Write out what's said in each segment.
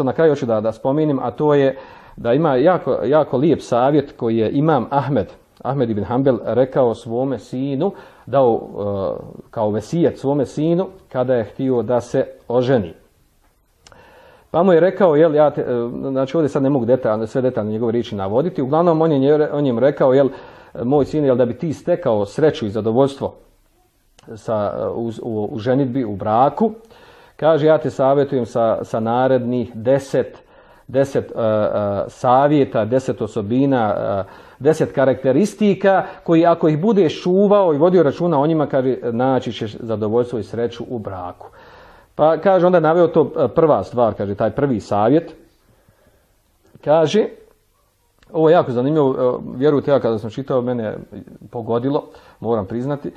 što na kraju hoću da, da spominim, a to je da ima jako, jako lijep savjet koji je imam Ahmed, Ahmed ibn Hanbel rekao svome sinu, dao uh, kao vesijet svome sinu kada je htio da se oženi. Pa mu je rekao, jel, ja te, uh, znači ovdje sad ne mogu detaljno, sve detaljno njegove riječi navoditi, uglavnom on je njim rekao, jel, moj sin, jel, da bi ti stekao sreću i zadovoljstvo sa, u, u, u ženitbi, u braku, kaže, ja te savjetujem sa, sa narednih deset, deset uh, uh, savjeta, deset osobina, uh, deset karakteristika koji ako ih budeš čuvao i vodio računa o njima, kaže, naći ćeš zadovoljstvo i sreću u braku. Pa kaže, onda naveo to prva stvar, kaže, taj prvi savjet. Kaže, ovo je jako zanimljivo, vjerujte ja kada sam čitao, mene pogodilo, moram priznati,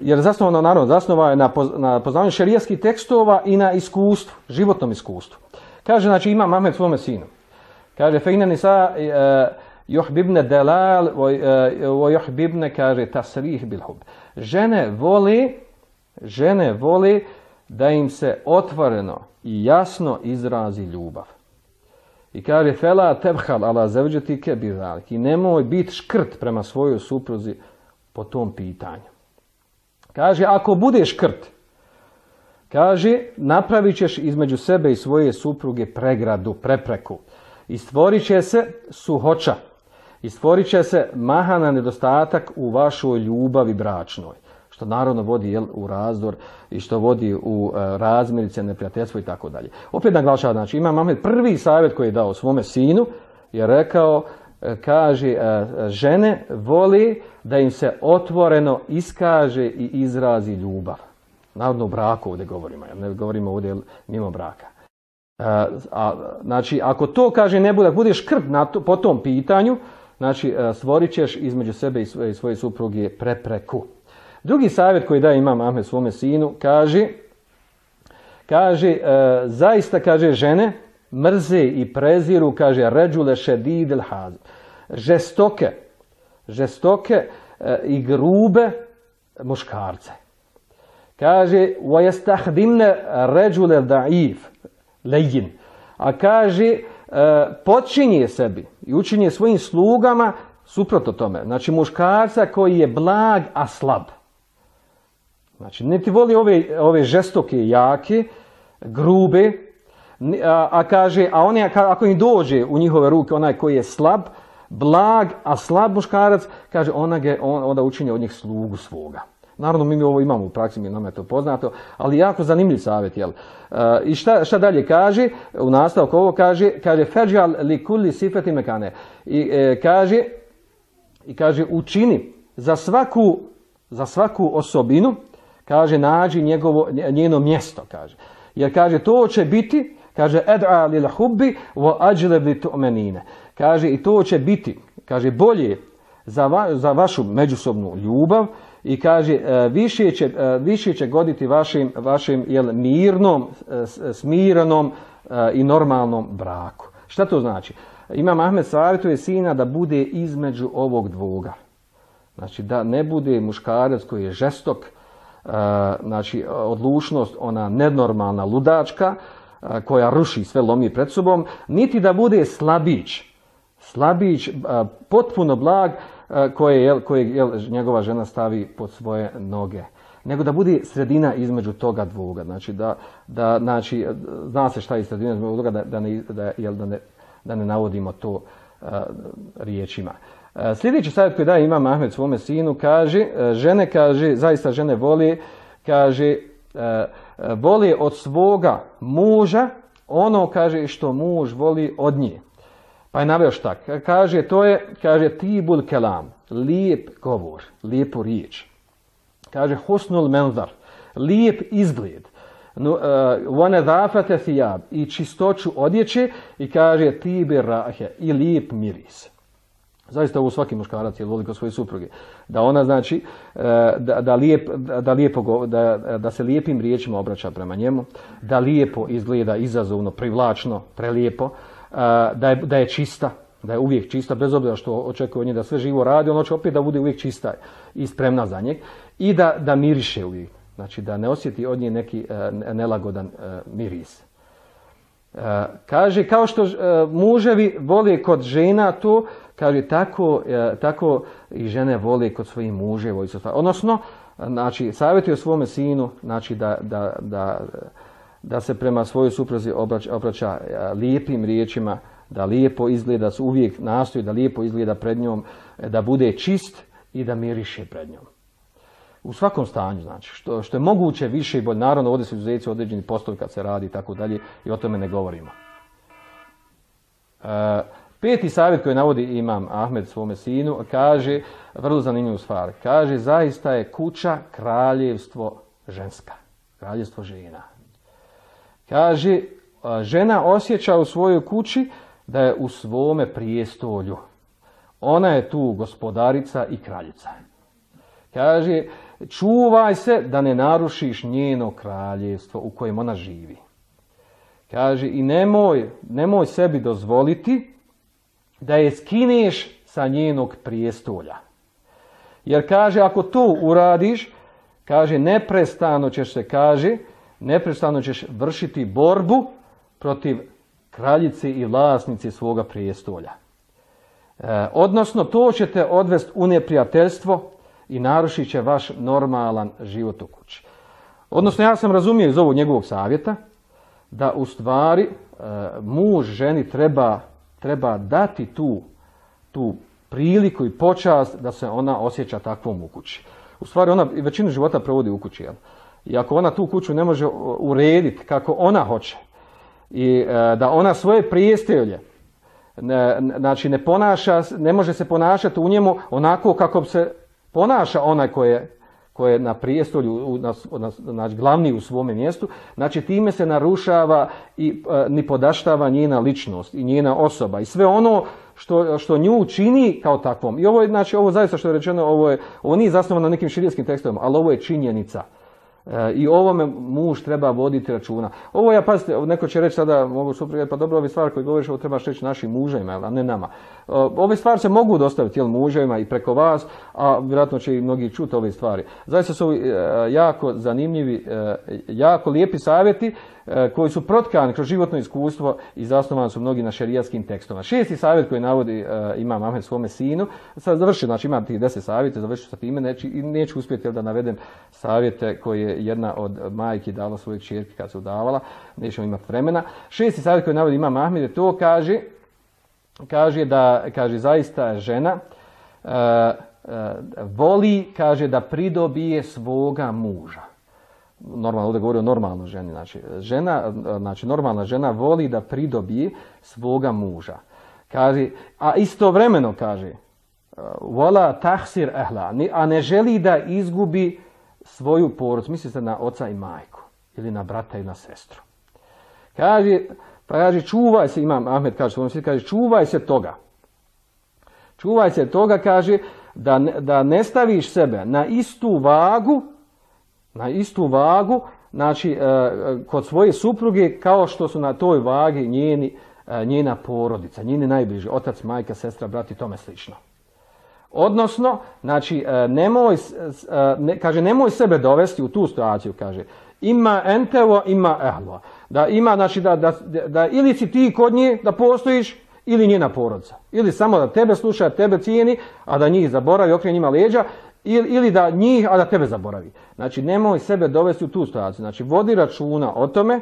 jer zasnovano, naravno, zasnova je na, na poznavanju šerijskih tekstova i na iskustvu, životnom iskustvu. Kaže, znači, ima Mahmed svome sinu. Kaže, fejna nisa, Juhbibne delal, o juhbibne, kaže, tasrih bil hub. Žene voli, žene voli da im se otvoreno i jasno izrazi ljubav. I kaže, fela tebhal ala zavđetike bizalik. I nemoj biti škrt prema svojoj supruzi po tom pitanju. Kaže, ako budeš škrt, kaže, napravit ćeš između sebe i svoje supruge pregradu, prepreku. I stvorit će se suhoća i stvorit će se mahana nedostatak u vašoj ljubavi bračnoj, što naravno vodi jel, u razdor i što vodi u e, razmirice, neprijateljstvo i tako dalje. Opet naglašava, znači ima Mamed prvi savjet koji je dao svome sinu, je rekao, kaže, e, žene voli da im se otvoreno iskaže i izrazi ljubav. Naravno u braku ovdje govorimo, ne govorimo ovdje mimo braka. A, a, znači, ako to kaže ne bude, budeš krp na po tom pitanju, znači stvorit ćeš između sebe i svoje, svoje supruge prepreku. Drugi savjet koji daje imam Ahmed svome sinu, kaže, kaže, e, zaista, kaže, žene mrze i preziru, kaže, ređule šedid il haz. Žestoke, žestoke e, i grube muškarce. Kaže, وَيَسْتَحْدِمْنَ رَجُلَ دَعِيف lejin. A kaže, E, počinje sebi i učinje svojim slugama suprotno tome. Znači muškarca koji je blag, a slab. Znači, ne ti voli ove, ove žestoke, jake, grube, a, a kaže, a oni ako im dođe u njihove ruke onaj koji je slab, blag, a slab muškarac, kaže, ona ga, on, onda učinje od njih slugu svoga. Naravno, mi ovo imamo u praksi, mi nam je to poznato, ali jako zanimljiv savjet, jel? Uh, I šta, šta dalje kaže? U nastavku ovo kaže, kaže, feđal li kulli sifeti mekane. I e, kaže, i kaže, učini za svaku, za svaku osobinu, kaže, nađi njegovo, njeno mjesto, kaže. Jer kaže, to će biti, kaže, ed'a lil hubbi wa ajleb li tu'menine. Kaže, i to će biti, kaže, bolje za, va, za vašu međusobnu ljubav, i kaže e, više će, e, više će goditi vašim, vašim jel, mirnom, e, smirenom i normalnom braku. Šta to znači? Imam Ahmed savjetuje sina da bude između ovog dvoga. Znači da ne bude muškarac koji je žestok, znači odlučnost, ona nenormalna ludačka, koja ruši sve lomi pred sobom, niti da bude slabić. Slabić, potpuno blag, koje, koje njegova žena stavi pod svoje noge. Nego da bude sredina između toga dvoga. Znači, da, da, znači, zna se šta je sredina između toga, da, da, ne, da, jel, da, ne, da ne navodimo to uh, riječima. Uh, sljedeći savjet koji daje Imam Ahmed svome sinu, kaže, žene, kaže, zaista žene voli, kaže, voli od svoga muža ono, kaže, što muž voli od nje. Pa je naveo šta? Kaže, to je, kaže, tibul kelam, lijep govor, lijepu riječ. Kaže, husnul menzar, lijep izgled. Vone zafate thijab, i čistoću odjeće, i kaže, tibi rahe, i lijep miris. Zaista ovo svaki muškarac je voli kod svoje supruge. Da ona znači, e, da, da, lijep, da, lijepo, da, da se lijepim riječima obraća prema njemu, da lijepo izgleda izazovno, privlačno, prelijepo, da je, da je čista, da je uvijek čista, bez obzira što očekuje od nje da sve živo radi, on će opet da bude uvijek čista i spremna za njeg i da, da miriše uvijek. Znači da ne osjeti od nje neki uh, nelagodan miris. E, kaže, kao što muževi vole kod žena to, kaže, tako, tako i žene vole kod svojih muževa. Odnosno, znači, savjetuje svome sinu znači, da, da, da, da se prema svojoj supruzi obraća, obraća lijepim riječima, da lijepo izgleda, uvijek nastoji da lijepo izgleda pred njom, da bude čist i da miriše pred njom. U svakom stanju, znači, što, što je moguće više i bolje. Naravno, ovdje su izuzeci određeni postovi kad se radi i tako dalje i o tome ne govorimo. E, peti savjet koji navodi imam Ahmed svome sinu, kaže, vrlo zanimljivu stvar, kaže, zaista je kuća kraljevstvo ženska, kraljevstvo žena. Kaže, žena osjeća u svojoj kući da je u svome prijestolju. Ona je tu gospodarica i kraljica. Kaže, čuvaj se da ne narušiš njeno kraljevstvo u kojem ona živi. Kaže, i nemoj, nemoj sebi dozvoliti da je skineš sa njenog prijestolja. Jer kaže, ako to uradiš, kaže, neprestano ćeš se, kaže, neprestano ćeš vršiti borbu protiv kraljice i vlasnici svoga prijestolja. E, odnosno, to ćete odvesti u neprijateljstvo i narušit će vaš normalan život u kući. Odnosno, ja sam razumio iz ovog njegovog savjeta da u stvari e, muž ženi treba, treba dati tu, tu priliku i počast da se ona osjeća takvom u kući. U stvari, ona većinu života provodi u kući. Jel? I ako ona tu kuću ne može urediti kako ona hoće, i e, da ona svoje prijestolje znači ne ponaša, ne može se ponašati u njemu onako kako se ponaša onaj koji je, je na prijestolju, na, na, znači glavni u svome mjestu, znači time se narušava i e, ni podaštava njena ličnost i njena osoba i sve ono što, što nju čini kao takvom. I ovo je, znači, ovo zaista što je rečeno, ovo, je, ovo nije zasnovano na nekim širijskim tekstovima, ali ovo je činjenica. E, I ovome muž treba voditi računa. Ovo ja, pazite, neko će reći sada, mogu supruge, pa dobro, ove stvari koje govoriš, ovo trebaš reći našim muževima, a ne nama. E, ove stvari se mogu dostaviti jel, muževima i preko vas, a vjerojatno će i mnogi čuti ove stvari. Zaista su e, jako zanimljivi, jako lijepi savjeti koji su protkani kroz životno iskustvo i zasnovani su mnogi na šerijatskim tekstovima. Šesti savjet koji navodi Imam Ahmed svome sinu, sad završio, znači imam tih deset savjeta, završio sa time, neću, neću uspjeti da navedem savjete koje jedna od majki dala svojeg čerke kad se udavala, nećemo imati vremena. Šesti savjet koji navodi ima Mahmed je to kaže, kaže da kaže zaista žena uh, voli, kaže da pridobije svoga muža. Normalno, ovdje govori o normalnoj ženi. Znači, žena, znači, normalna žena voli da pridobije svoga muža. Kaže, a istovremeno kaže, vola tahsir ehla, a ne želi da izgubi svoju porodicu, misli se na oca i majku, ili na brata i na sestru. Kaže, pa kaže, čuvaj se, imam Ahmed kaže, kaže, čuvaj se toga. Čuvaj se toga, kaže, da, da ne staviš sebe na istu vagu, na istu vagu, znači, e, kod svoje supruge, kao što su na toj vagi njeni, e, njena porodica, njeni najbliži, otac, majka, sestra, brat i tome slično. Odnosno, znači, e, nemoj, e, kaže, nemoj sebe dovesti u tu situaciju, kaže. Ima entevo, ima ehlo. Da ima, znači, da, da, da ili si ti kod nje da postojiš, ili njena porodca. Ili samo da tebe sluša, tebe cijeni, a da njih zaboravi, okrije njima leđa, ili, ili da njih, a da tebe zaboravi. Znači, nemoj sebe dovesti u tu situaciju. Znači, vodi računa o tome,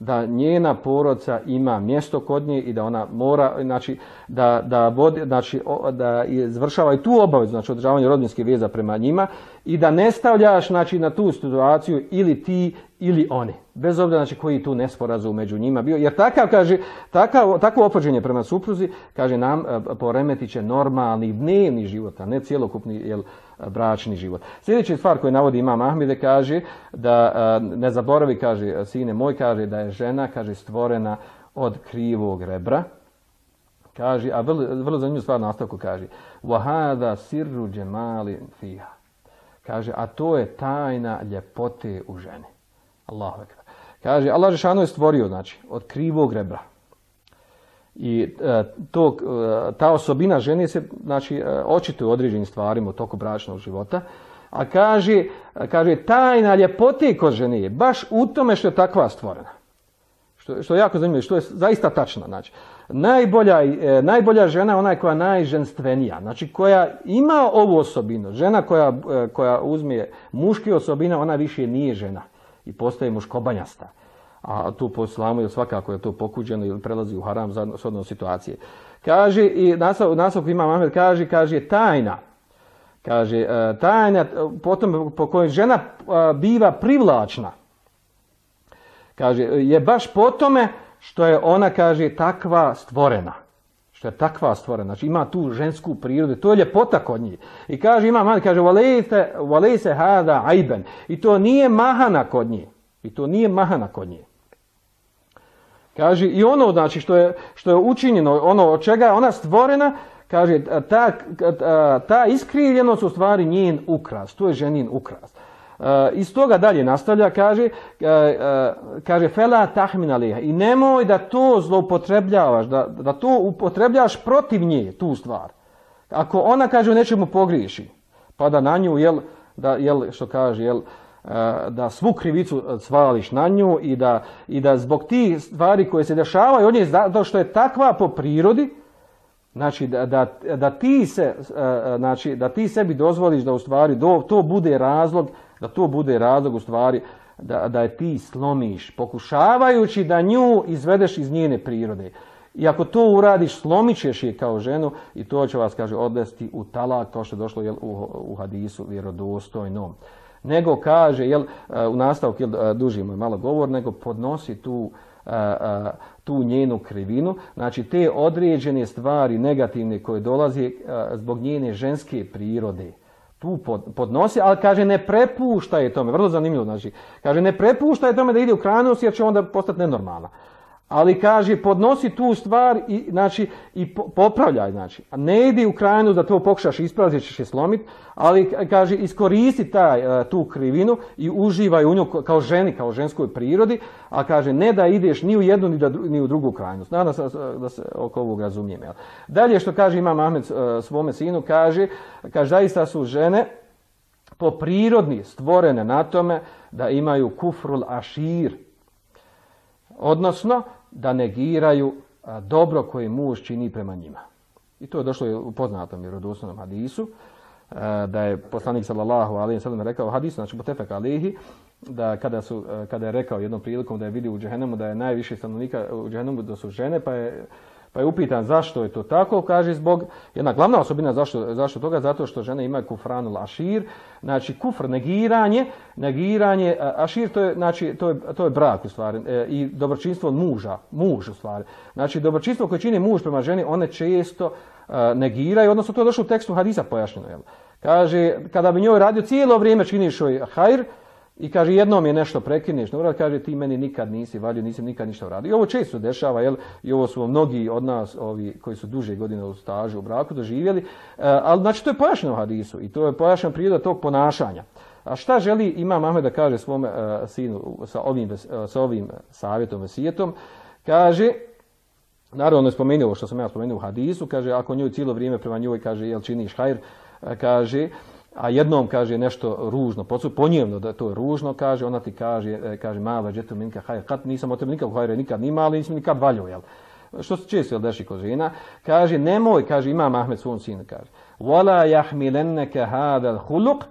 da njena porodca ima mjesto kod nje i da ona mora, znači, da, da, vodi, znači, da izvršava i tu obavezu, znači održavanje rodbinskih veza prema njima i da ne stavljaš znači, na tu situaciju ili ti ili oni. Bez obzira znači, koji tu nesporazum među njima bio. Jer takav, kaže, takav, takvo opođenje prema supruzi, kaže nam, e, poremetit će normalni dnevni život, a ne cjelokupni jel, bračni život. Sljedeća stvar koju navodi Imam Ahmide kaže da e, ne zaboravi, kaže sine moj, kaže da je žena, kaže stvorena od krivog rebra. Kaže, a vrlo, vrlo zanimljivu stvar nastavku kaže, wahada sirru džemali fiha. Kaže, a to je tajna ljepote u ženi. Allahu ekber. Kaže, Allah Žešanu je stvorio, znači, od krivog rebra. I e, to, e, ta osobina žene se, znači, e, očituje određenim stvarima u toku bračnog života. A kaže, kaže tajna ljepote kod žene je baš u tome što je takva stvorena. Što, što je jako zanimljivo, što je zaista tačno. Znači, najbolja, e, najbolja žena je ona koja je najženstvenija, znači koja ima ovu osobinu. Žena koja, e, koja uzme muški osobina, ona više nije žena i postaje muškobanjasta. A tu po islamu je svakako je to pokuđeno ili prelazi u haram za odnos situacije. Kaže, i naslov, naslov ima Mahmed kaže, kaže tajna. Kaže, e, tajna, potom po kojoj žena biva privlačna. Kaže, je baš po tome što je ona, kaže, takva stvorena. Što je takva stvorena. Znači ima tu žensku prirodu. To je ljepota kod njih. I kaže, ima man, kaže, valej se hada ajben. I to nije mahana kod njih. I to nije mahana kod njih. Kaže, i ono, znači, što je, što je učinjeno, ono od čega je ona stvorena, kaže, ta, ta iskrivljenost u stvari njen ukras. To je ženin ukras. Eh, iz toga dalje nastavlja, kaže, eh, eh, kaže fela tahmin i nemoj da to zloupotrebljavaš, da, da to upotrebljaš protiv nje, tu stvar. Ako ona kaže u nečemu pogriješi, pa da na nju, jel, da, jel, što kaže, jel, da svu krivicu svališ na nju i da, i da zbog tih stvari koje se dešavaju od nje, zato što je takva po prirodi, znači da, da, da, ti se, znači, da ti sebi dozvoliš da u stvari do, to bude razlog da to bude razlog u stvari da, da je ti slomiš, pokušavajući da nju izvedeš iz njene prirode. I ako to uradiš, slomit ćeš je kao ženu i to će vas, kaže, odvesti u talak, kao što je došlo u, u hadisu vjerodostojnom. Nego kaže, jel, u nastavku, jel, duži je malo govor, nego podnosi tu, tu njenu krivinu, znači te određene stvari negativne koje dolaze zbog njene ženske prirode. Tu podnosi, ali kaže ne prepušta je tome, vrlo zanimljivo, znači, kaže ne prepušta je tome da ide u krajnost jer će onda postati nenormalna. Ali kaže podnosi tu stvar i, znači, i popravljaj, znači. Ne idi u krajnost da to pokušaš ispraviti, ćeš je slomiti, ali kaže iskoristi taj, e, tu krivinu i uživaj u nju kao ženi, kao ženskoj prirodi, a kaže ne da ideš ni u jednu ni, da, ni u drugu krajnost. Nadam se da se oko ovog razumijem. Jel? Dalje što kaže Imam Ahmed e, svome sinu, kaže, kaže zaista su žene po prirodni stvorene na tome da imaju kufrul ašir, odnosno da negiraju dobro koje muž čini prema njima. I to je došlo u poznatom vjerodostojnom hadisu, da je poslanik sallallahu alejhi ve rekao hadis znači mutefek alihi da kada su kada je rekao jednom prilikom da je vidio u džehennemu da je najviše stanovnika u džehennemu da su žene pa je pa je upitan zašto je to tako, kaže zbog, jedna glavna osobina zašto, zašto toga, zato što žene imaju kufranul ašir, znači kufr, negiranje, negiranje, ašir to je, znači, to je, to je brak u stvari e, i dobročinstvo muža, muž u stvari. Znači dobročinstvo koje čini muž prema ženi, one često e, negiraju, odnosno to je došlo u tekstu hadisa pojašnjeno. Jel? Kaže, kada bi njoj radio cijelo vrijeme činiš joj hajr, i kaže, jednom je nešto prekineš, ne kaže, ti meni nikad nisi valio, nisam nikad ništa uradio. I ovo često dešava, jel? I ovo su mnogi od nas, ovi koji su duže godine u stažu, u braku, doživjeli. E, ali, znači, to je pojašnjeno hadisu i to je pojašnjeno priroda tog ponašanja. A šta želi Imam Ahmed da kaže svome e, sinu sa ovim, e, sa ovim savjetom, vesijetom? Kaže, naravno je spomenuo što sam ja spomenuo u hadisu, kaže, ako njoj cijelo vrijeme prema njoj, kaže, jel činiš hajr, e, kaže, a jednom kaže nešto ružno, ponjevno da to je ružno, kaže, ona ti kaže, e, kaže, mala džetu minka hajr, kad nisam o tebi nikakvu hajre nikad ni mali, nisam nikad valio, jel? Što se često jel deši kod žena, kaže, nemoj, kaže, imam Ahmed svom sinu, kaže, wala jahmilenneke hadal huluk,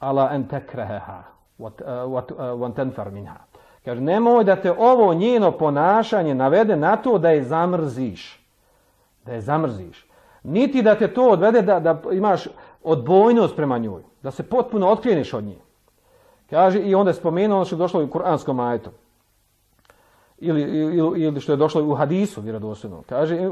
ala en tekreheha, wan e, tenfar minha. Kaže, nemoj da te ovo njeno ponašanje navede na to da je zamrziš. Da je zamrziš. Niti da te to odvede da, da imaš odbojnost prema njoj, da se potpuno otkrijeniš od nje. Kaže, i onda je spomenuo ono što je došlo u kuranskom ajetu. Ili, ili, ili, što je došlo u hadisu vjerodostojno. Kaže e,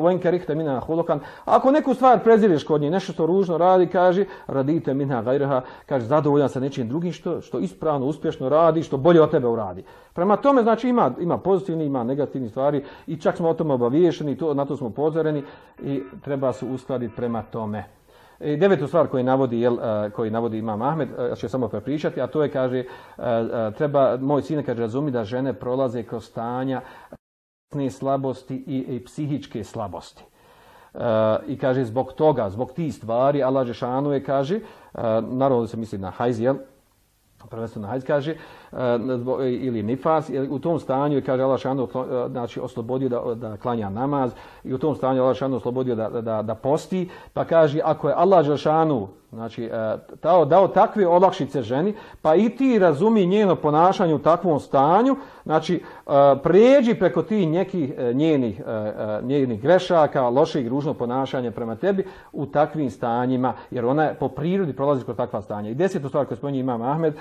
wen karihta mina holokan. Ako neku stvar prezireš kod nje, nešto što ružno radi, kaže radite mina gajraha, kaže zadovoljan sa nečim drugim što, što ispravno, uspješno radi, što bolje od tebe uradi. Prema tome znači ima, ima pozitivni, ima negativni stvari i čak smo o tome obaviješeni, to, na to smo pozoreni i treba se uskladiti prema tome. I devetu stvar koju navodi, jel, koji navodi Imam Ahmed, ja ću samo prepričati, a to je, kaže, treba, moj sin kaže, razumi da žene prolaze kroz stanja slabosti i, i psihičke slabosti. I kaže, zbog toga, zbog tih stvari, Allah Žešanu je, kaže, naravno se misli na hajz, jel, prvenstveno na hajz, kaže, ili nifas, u tom stanju je, kaže Allah šanu, znači oslobodio da, da klanja namaz i u tom stanju Allah šanu oslobodio da, da, da posti, pa kaže ako je Allah Žešanu znači, dao, dao takve olakšice ženi, pa i ti razumi njeno ponašanje u takvom stanju, znači pređi preko tih nekih njenih, njenih grešaka, lošeg ružnog ponašanja prema tebi u takvim stanjima, jer ona je po prirodi prolazi kroz takva stanja. I desetu stvar koju spominje Imam Ahmed,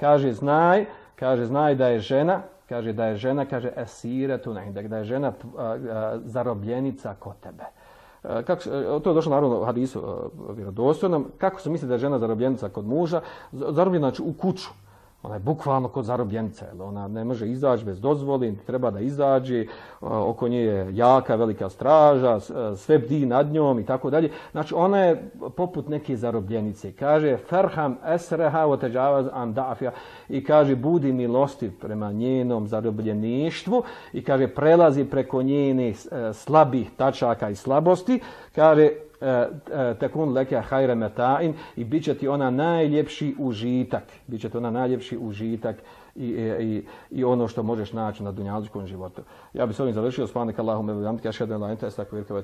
kaže znaj, kaže znaj da je žena, kaže da je žena, kaže esiretu da je žena zarobljenica kod tebe. Kako, to je došlo naravno u hadisu vjerodostojnom. Kako se misli da je žena zarobljenica kod muža? Zarobljena znači u kuću. Ona je bukvalno kod zarobljenica, ona ne može izaći bez dozvoli, treba da izađe, oko nje je jaka, velika straža, sve bdi nad njom i tako dalje. Znači ona je poput neke zarobljenice. Kaže, ferham esreha oteđavaz andafija i kaže, budi milostiv prema njenom zarobljeništvu i kaže, prelazi preko njenih slabih tačaka i slabosti. Kaže, E, e, tekun leke hajre metain i bit će ti ona najljepši užitak. Bit će ti ona najljepši užitak i, i, ono što možeš naći na dunjalučkom životu. Ja bih s ovim završio. Spanik Allahum, evo, ja šedem la ente, estakvirka,